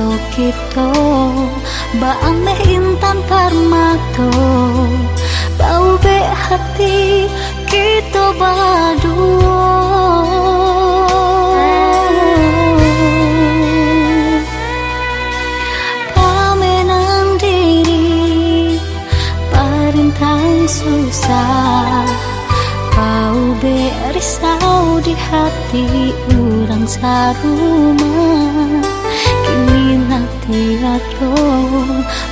foto kita Baang meh intan karmato Bau be hati kita Parintang susah Bau be risau di hati orang sarumah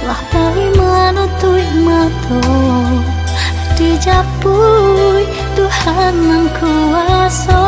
lah tawi manutui mato dijapui Tuhan yang kuasa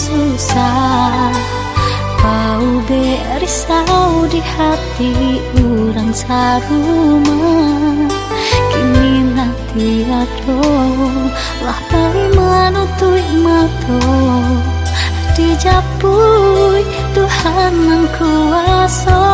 susah. Kau berisau di hati orang sarumah Kini nanti ado Lah tali manutui mato. Dijapui Tuhan yang kuasa